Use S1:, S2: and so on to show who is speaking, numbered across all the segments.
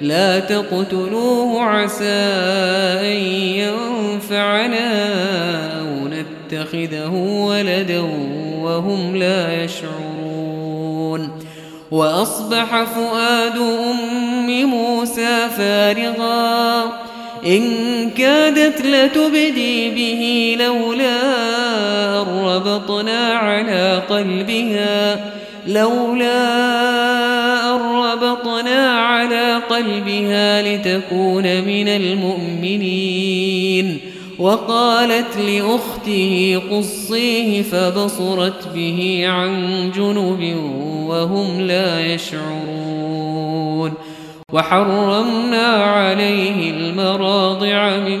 S1: لا تقتلوه عسى أن ينفعنا أو نتخذه ولدا وهم لا يشعرون. وأصبح فؤاد أم موسى فارغا. إن كادت لتبدي به لولا أربطنا على قلبها لولا أربطنا على قلبها لتكون من المؤمنين. وقالت لأخته قصيه فبصرت به عن جنب وهم لا يشعرون. وحرمنا عليه المراضع من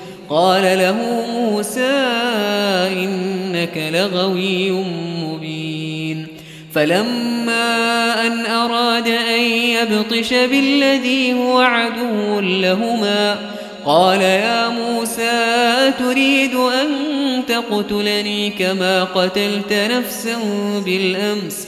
S1: قال له موسى إنك لغوي مبين. فلما أن أراد أن يبطش بالذي هو عدو لهما قال يا موسى تريد أن تقتلني كما قتلت نفسا بالأمس؟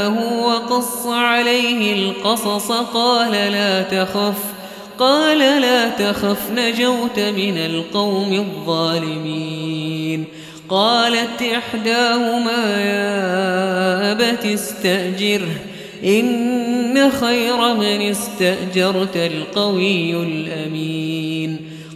S1: وقص عليه القصص قال لا تخف قال لا تخف نجوت من القوم الظالمين. قالت إحداهما يا أبت استأجره إن خير من استأجرت القوي الأمين.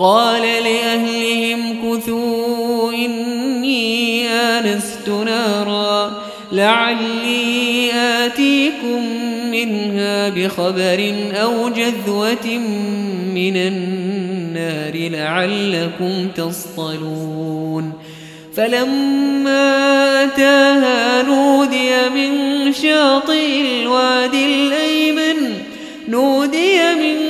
S1: قال لأهلهم كثوا إني آنست نارا لعلي آتيكم منها بخبر أو جذوة من النار لعلكم تصطلون. فلما أتاها نودي من شاطئ الوادي الأيمن نودي من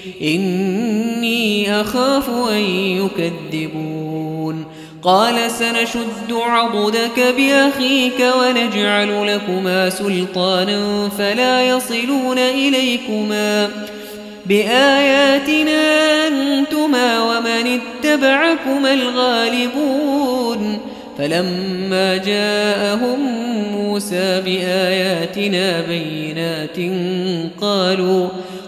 S1: إني أخاف أن يكذبون. قال سنشد عضدك بأخيك ونجعل لكما سلطانا فلا يصلون إليكما. بآياتنا أنتما ومن اتبعكما الغالبون. فلما جاءهم موسى بآياتنا بينات قالوا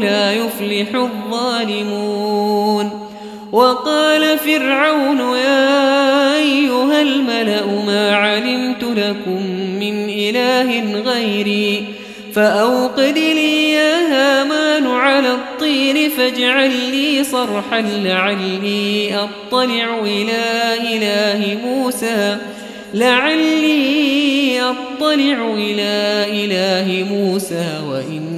S1: لا يفلح الظالمون وقال فرعون يا أيها الملأ ما علمت لكم من إله غيري فأوقد لي يا هامان على الطين فاجعل لي صرحا لعلي أطلع إلى إله موسى لعلي أطلع إلى إله موسى وإني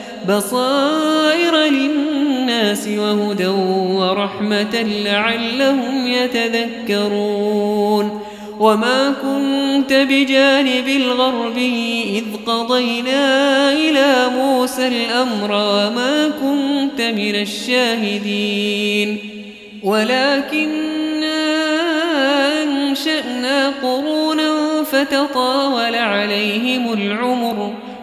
S1: بصائر للناس وهدى ورحمة لعلهم يتذكرون. وما كنت بجانب الغرب إذ قضينا إلى موسى الأمر وما كنت من الشاهدين. ولكننا أنشأنا قرونا فتطاول عليهم العمر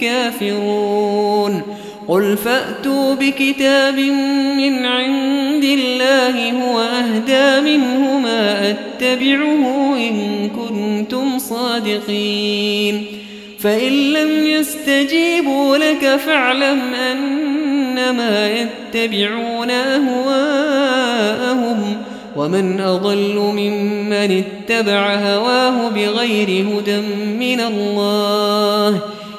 S1: كافرون قل فأتوا بكتاب من عند الله هو أهدى منهما أتبعه إن كنتم صادقين. فإن لم يستجيبوا لك فاعلم أنما يتبعون أهواءهم ومن أضل ممن اتبع هواه بغير هدى من الله.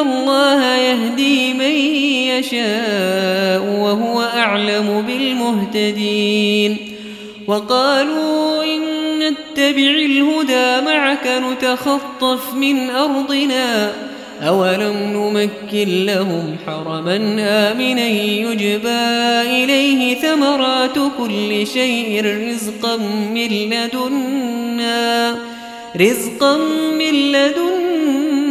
S1: الله يهدي من يشاء وهو أعلم بالمهتدين وقالوا إن نتبع الهدى معك نتخطف من أرضنا أولم نمكن لهم حرما آمنا يجبى إليه ثمرات كل شيء رزقا من لدنا رزقا من لدنا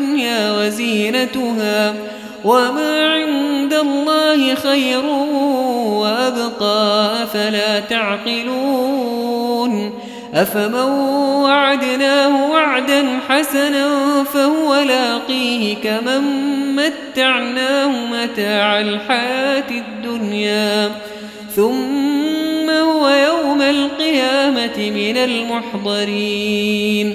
S1: الدنيا وزينتها وما عند الله خير وأبقى فلا تعقلون أفمن وعدناه وعدا حسنا فهو لاقيه كمن متعناه متاع الحياة الدنيا ثم هو يوم القيامة من المحضرين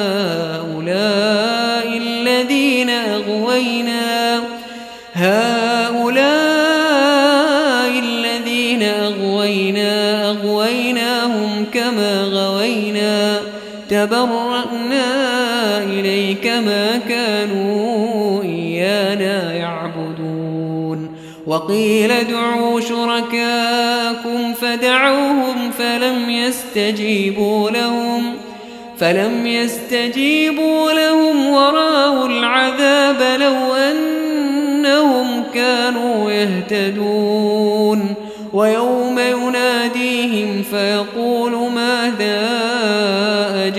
S1: تبرأنا إليك ما كانوا إيانا يعبدون. وقيل ادعوا شركاكم فدعوهم فلم يستجيبوا لهم فلم يستجيبوا لهم ورأوا العذاب لو أنهم كانوا يهتدون. ويوم يناديهم فيقول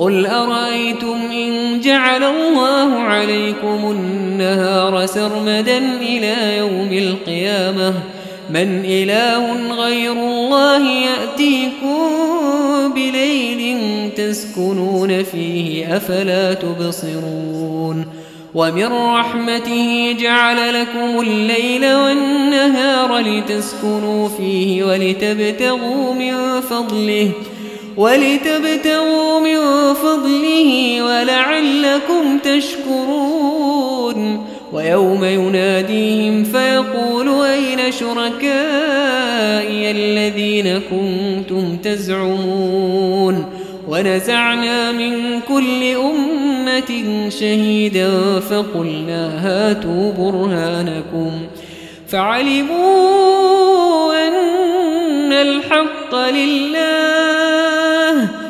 S1: قل أرأيتم إن جعل الله عليكم النهار سرمدا إلى يوم القيامة؟ من إله غير الله يأتيكم بليل تسكنون فيه أفلا تبصرون؟ ومن رحمته جعل لكم الليل والنهار لتسكنوا فيه ولتبتغوا من فضله ولتبتغوا من فضله ولعلكم تشكرون. ويوم يناديهم فيقول أين شركائي الذين كنتم تزعمون؟ ونزعنا من كل أمة شهيدا فقلنا هاتوا برهانكم. فعلموا أن الحق لله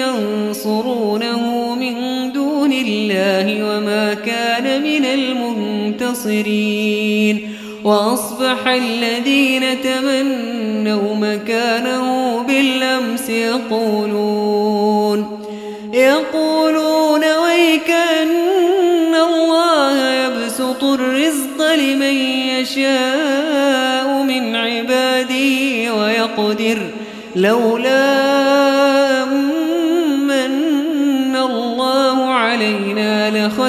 S1: ينصرونه من دون الله وما كان من المنتصرين. وأصبح الذين تمنوا مكانه بالأمس يقولون يقولون ويك أن الله يبسط الرزق لمن يشاء من عباده ويقدر لولا